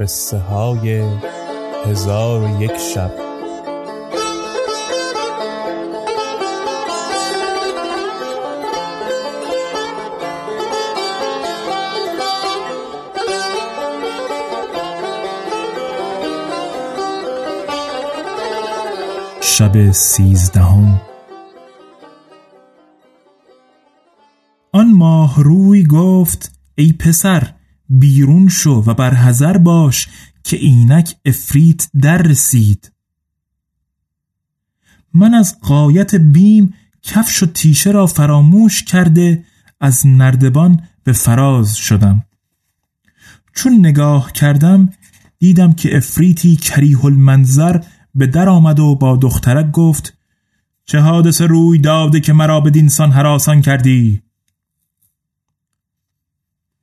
قصه های هزار و یک شب. شب سیزدهم. آن ماه روی گفت ای پسر بیرون شو و بر حذر باش که اینک افریت در رسید. من از قایت بیم کفش و تیشه را فراموش کرده از نردبان به فراز شدم. چون نگاه کردم دیدم که افریتی کریه المنظر به در آمد و با دخترک گفت چه حادثه روی داده که مرا به دینسان حراسان کردی؟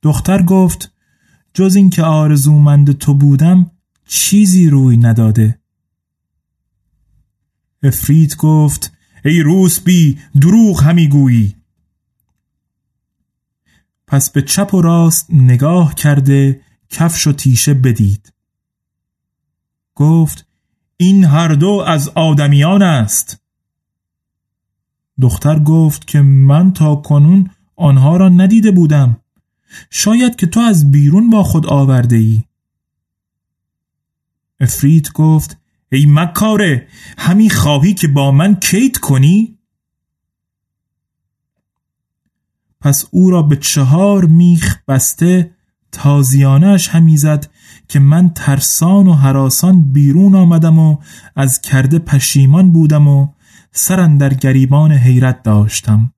دختر گفت جز اینکه آرزومند تو بودم چیزی روی نداده. افرید گفت ای روسبی دروغ همی گویی. پس به چپ و راست نگاه کرده کفش و تیشه بدید. گفت این هر دو از آدمیان است. دختر گفت که من تا کنون آنها را ندیده بودم. شاید که تو از بیرون با خود آورده ای افریت گفت ای مکاره همی خواهی که با من کیت کنی؟ پس او را به چهار میخ بسته تازیانش همی زد که من ترسان و حراسان بیرون آمدم و از کرده پشیمان بودم و سرن در گریبان حیرت داشتم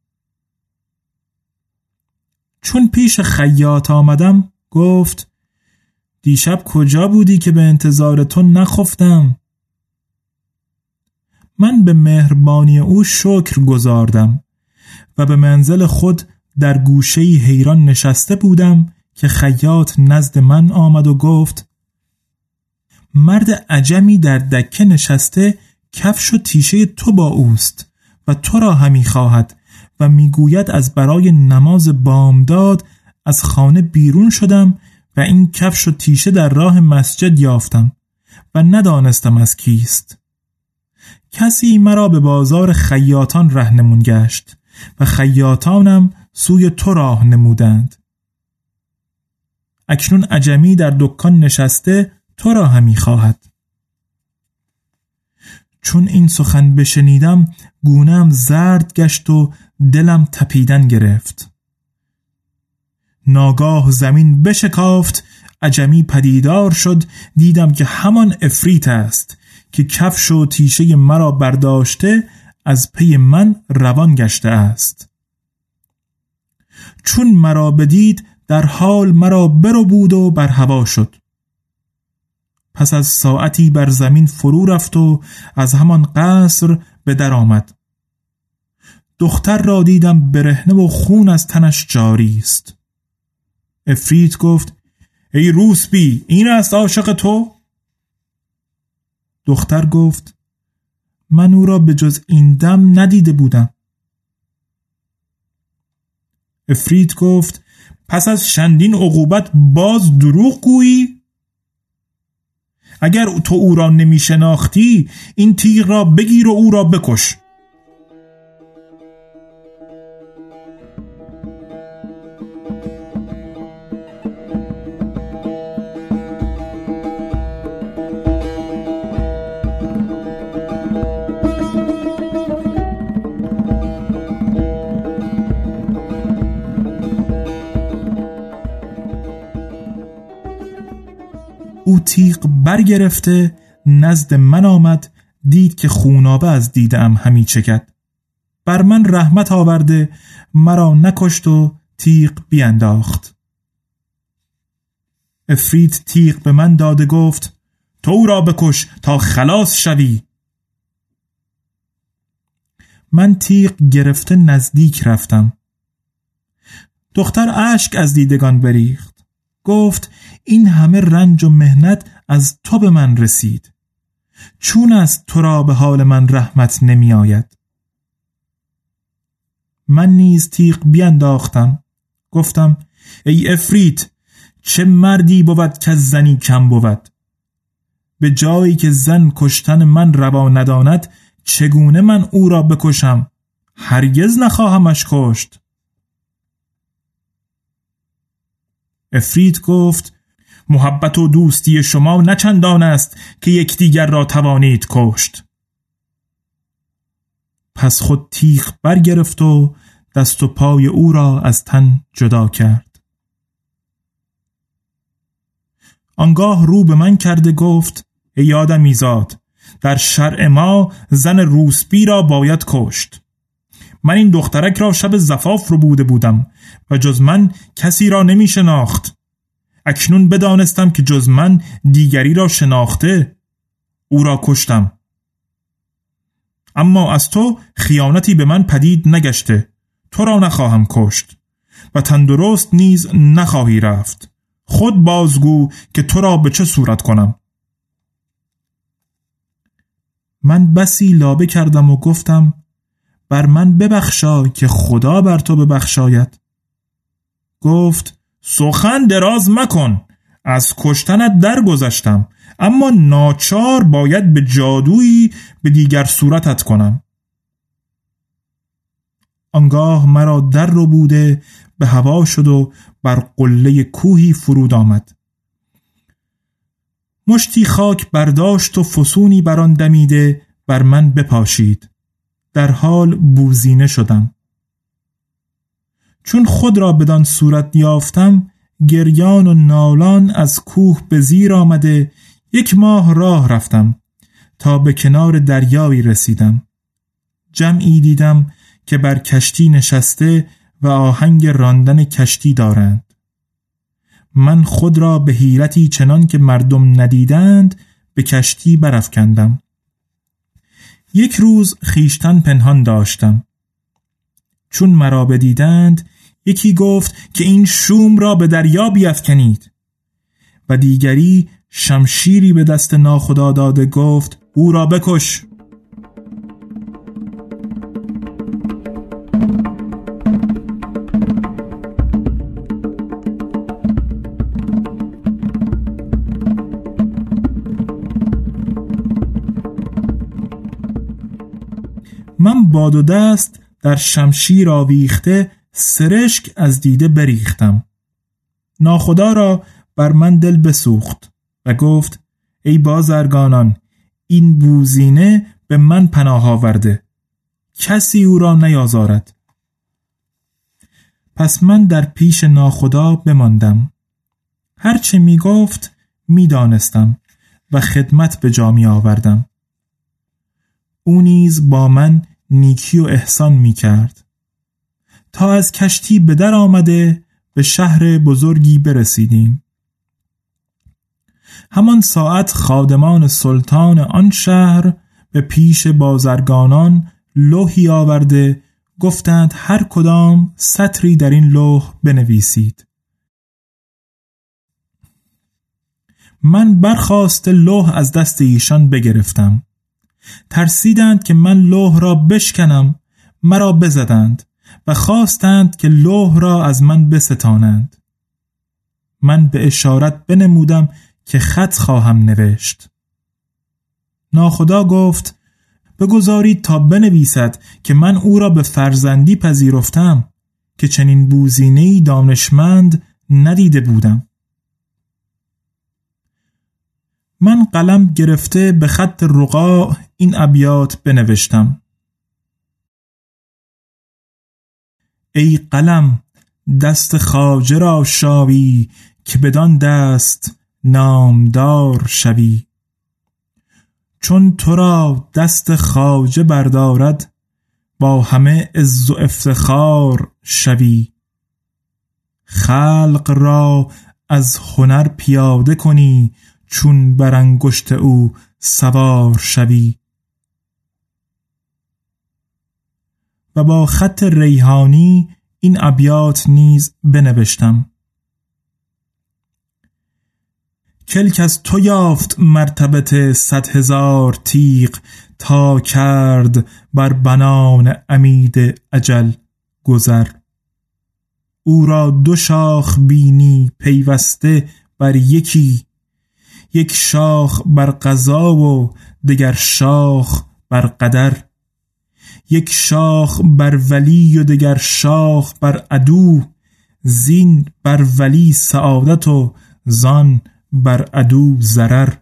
چون پیش خیاط آمدم گفت دیشب کجا بودی که به انتظار تو نخفتم؟ من به مهربانی او شکر گذاردم و به منزل خود در گوشه حیران نشسته بودم که خیاط نزد من آمد و گفت مرد عجمی در دکه نشسته کفش و تیشه تو با اوست و تو را همی خواهد. و می‌گوید از برای نماز بامداد از خانه بیرون شدم و این کفش و تیشه در راه مسجد یافتم و ندانستم از کیست. کسی مرا به بازار خیاطان رهنمون گشت و خیاطانم سوی تو راه نمودند. اکنون عجمی در دکان نشسته تو را همی خواهد. چون این سخن بشنیدم گونم زرد گشت و دلم تپیدن گرفت. ناگاه زمین بشکافت عجمی پدیدار شد دیدم که همان افریت است که کفش و تیشه مرا برداشته از پی من روان گشته است. چون مرا بدید در حال مرا برو بود و بر هوا شد. پس از ساعتی بر زمین فرو رفت و از همان قصر به در آمد. دختر را دیدم برهنه و خون از تنش جاری است. افریت گفت ای روسبی این است عاشق تو؟ دختر گفت من او را به جز این دم ندیده بودم. افریت گفت پس از چندین عقوبت باز دروغ گویی؟ اگر تو او را نمی شناختی این تیغ را بگیر و او را بکش. تیغ برگرفته نزد من آمد دید که خونابه از دیدم همی چکد. بر من رحمت آورده مرا نکشت و تیغ بیانداخت افرید تیغ به من داده گفت تو را بکش تا خلاص شوی. من تیغ گرفته نزدیک رفتم. دختر اشک از دیدگان بریخت. گفت این همه رنج و مهنت از تو به من رسید. چون از تو را به حال من رحمت نمی آید من نیز تیغ بیانداختم گفتم ای افریت چه مردی بود که زنی کم بود؟ به جایی که زن کشتن من روا نداند چگونه من او را بکشم؟ هرگز نخواهمش کشت. افرید گفت محبت و دوستی شما نچندان است که یکدیگر را توانید کشت. پس خود تیغ برگرفت و دست و پای او را از تن جدا کرد. آنگاه رو به من کرده گفت ای آدم ایزاد در شرع ما زن روسبی را باید کشت. من این دخترک را شب زفاف رو بوده بودم و جز من کسی را نمی شناخت. اکنون بدانستم که جز من دیگری را شناخته او را کشتم. اما از تو خیانتی به من پدید نگشته تو را نخواهم کشت و تندرست نیز نخواهی رفت. خود بازگو که تو را به چه صورت کنم. من بسی لابه کردم و گفتم بر من ببخشای که خدا بر تو ببخشاید. گفت سخن دراز مکن از کشتنت درگذشتم اما ناچار باید به جادویی به دیگر صورتت کنم. آنگاه مرا در رو بوده به هوا شد و بر قله کوهی فرود آمد. مشتی خاک برداشت و فسونی بر آن دمیده بر من بپاشید. در حال بوزینه شدم. چون خود را بدان صورت یافتم گریان و نالان از کوه به زیر آمده یک ماه راه رفتم تا به کنار دریایی رسیدم. جمعی دیدم که بر کشتی نشسته و آهنگ راندن کشتی دارند. من خود را به حیرتی چنان که مردم ندیدند به کشتی برافکندم. یک روز خیشتن پنهان داشتم. چون مرا بدیدند یکی گفت که این شوم را به دریا بیافکنید و دیگری شمشیری به دست ناخدا داده گفت او را بکش. باد و دست در شمشیر آویخته سرشک از دیده بریختم. ناخدا را بر من دل بسوخت و گفت ای بازرگانان این بوزینه به من پناه آورده. کسی او را نیازارد. پس من در پیش ناخدا بماندم. هرچه می گفت می دانستم و خدمت به جا می آوردم. او نیز با من نیکی و احسان می کرد تا از کشتی به در آمده به شهر بزرگی برسیدیم. همان ساعت خادمان سلطان آن شهر به پیش بازرگانان لوحی آورده گفتند هر کدام سطری در این لوح بنویسید. من برخواست لوح از دست ایشان بگرفتم. ترسیدند که من لوح را بشکنم مرا بزدند و خواستند که لوح را از من بستانند. من به اشارت بنمودم که خط خواهم نوشت. ناخدا گفت بگذارید تا بنویسد که من او را به فرزندی پذیرفتم که چنین بوزینهی دانشمند ندیده بودم. من قلم گرفته به خط رقا این ابیات بنوشتم. ای قلم دست خاجه را شاوی که بدان دست نامدار شوی. چون تو را دست خاجه بردارد با همه عز و افتخار شوی. خلق را از هنر پیاده کنی چون بر انگشت او سوار شوی. و با خط ریحانی این ابیات نیز بنوشتم. کلک از تو یافت مرتبت صد هزار تیغ تا کرد بر بنان امید اجل گذر. او را دو شاخ بینی پیوسته بر یکی یک شاخ بر قضا و دگر شاخ بر قدر. یک شاخ بر ولی و دگر شاخ بر عدو زین بر ولی سعادت و زان بر عدو ضرر.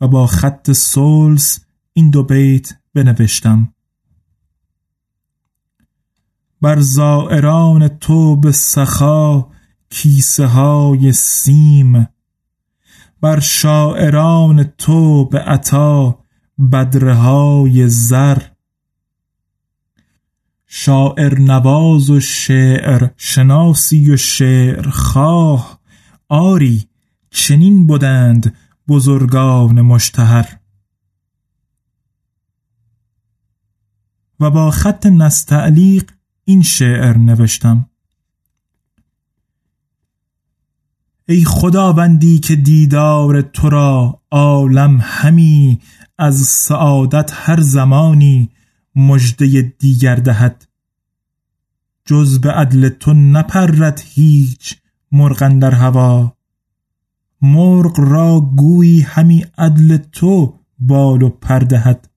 و با خط سولز این دو بیت بنوشتم. بر زائران تو به سخا کیسه های سیم بر شاعران تو به عطا بدره های زر. شاعر نواز و شعر شناسی و شعر خواه. آری چنین بودند بزرگان مشتهر. و با خط نستعلیق این شعر نوشتم. ای خداوندی که دیدار تو را عالم همی از سعادت هر زمانی مژده دیگر دهد. جز به عدل تو نپرد هیچ مرغ در هوا. مرغ را گویی همی عدل تو بال و پردهد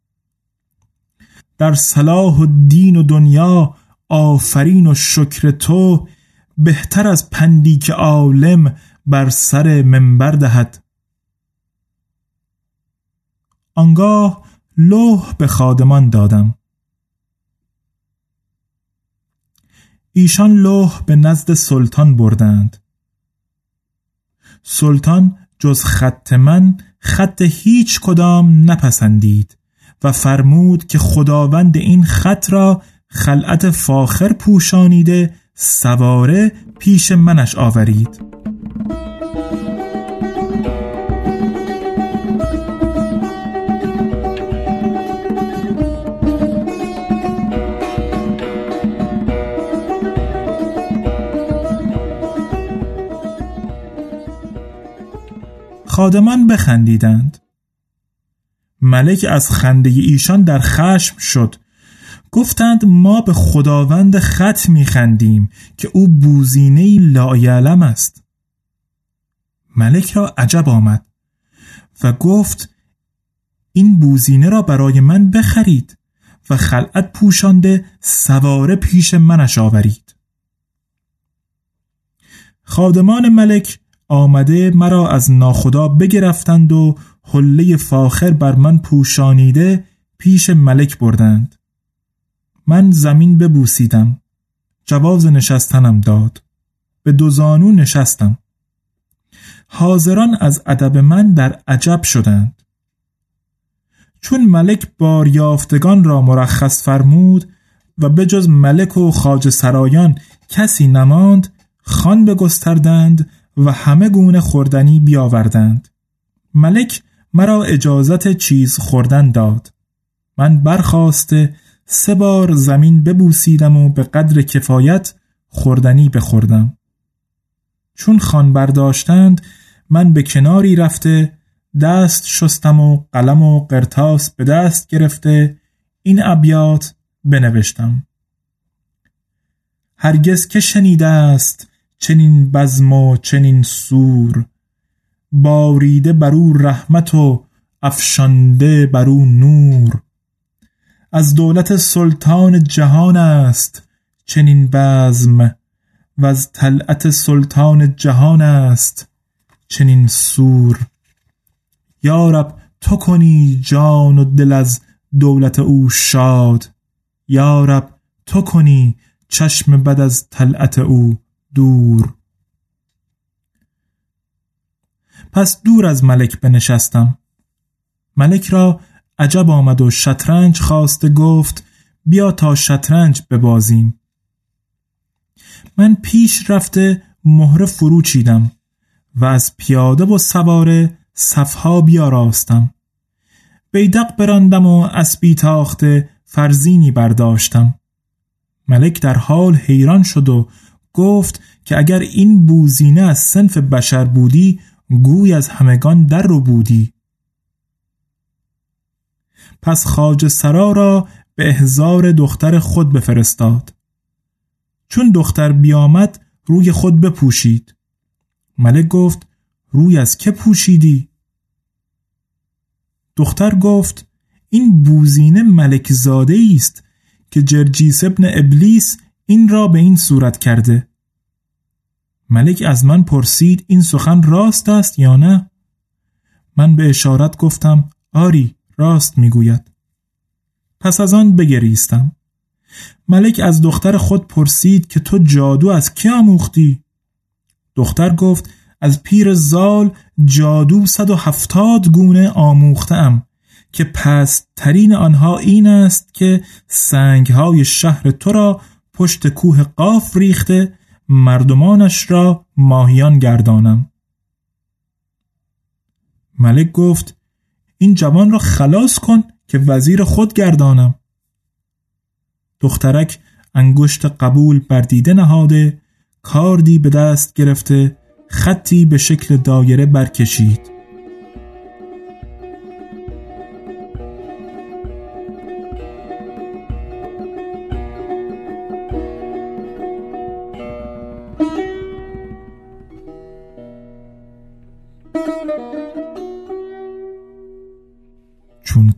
در صلاح و دین و دنیا آفرین و شکر تو بهتر از پندی که عالم بر سر منبر دهد. آنگاه لوح به خادمان دادم. ایشان لوح به نزد سلطان بردند. سلطان جز خط من خط هیچ کدام نپسندید و فرمود که خداوند این خط را خلعت فاخر پوشانیده سواره پیش منش آورید. خادمان بخندیدند. ملک از خنده ایشان در خشم شد. گفتند ما به خداوند خط میخندیم که او بوزینه لایعلم است. ملک را عجب آمد و گفت این بوزینه را برای من بخرید و خلعت پوشانده سواره پیش منش آورید. خادمان ملک آمده مرا از ناخدا بگرفتند و حله فاخر بر من پوشانیده پیش ملک بردند. من زمین ببوسیدم. جواز نشستنم داد. به دو زانو نشستم. حاضران از ادب من در عجب شدند. چون ملک باریافتگان را مرخص فرمود و به جز ملک و خاج سرایان کسی نماند خان بگستردند و همه گونه خوردنی بیاوردند. ملک مرا اجازت چیز خوردن داد. من برخواسته سه بار زمین ببوسیدم و به قدر کفایت خوردنی بخوردم. چون خان برداشتند من به کناری رفته دست شستم و قلم و قرتاس به دست گرفته این ابیات بنوشتم. هرگز که شنیده است چنین بزم و چنین سور باریده بر او رحمت و افشانده بر او نور. از دولت سلطان جهان است چنین بزم و از طلعت سلطان جهان است چنین سور. یارب تو کنی جان و دل از دولت او شاد. یارب تو کنی چشم بد از طلعت او دور. پس دور از ملک بنشستم. ملک را عجب آمد و شطرنج خواسته گفت بیا تا شطرنج ببازیم. من پیش رفته مهره فرو چیدم و از پیاده و سواره صفها بیاراستم. بیدق براندم و اسبی تاخته فرزینی برداشتم. ملک در حال حیران شد و گفت که اگر این بوزینه از سنف بشر بودی گوی از همگان در رو بودی. پس خاج سرا را به احزار دختر خود بفرستاد. چون دختر بیامد روی خود بپوشید. ملک گفت روی از که پوشیدی؟ دختر گفت این بوزینه ملک زاده است که جرجیس ابن ابلیس این را به این صورت کرده ملک از من پرسید این سخن راست است یا نه؟ من به اشارت گفتم آری راست می‌گوید پس از آن بگریستم ملک از دختر خود پرسید که تو جادو از کی آموختی؟ دختر گفت از پیر زال جادو صد و هفتاد گونه آموختم که پست ترین آنها این است که سنگ های شهر تو را پشت کوه قاف ریخته مردمانش را ماهیان گردانم. ملک گفت این جوان را خلاص کن که وزیر خود گردانم. دخترک انگشت قبول بر دیده نهاده کاردی به دست گرفته خطی به شکل دایره برکشید.